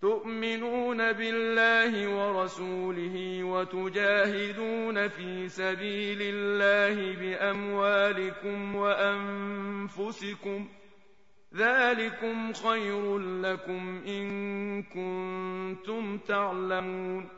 تؤمنون بالله ورسوله وتجاهدون في سبيل الله بأموالكم وأنفسكم ذلكم خير لكم إن كنتم تعلمون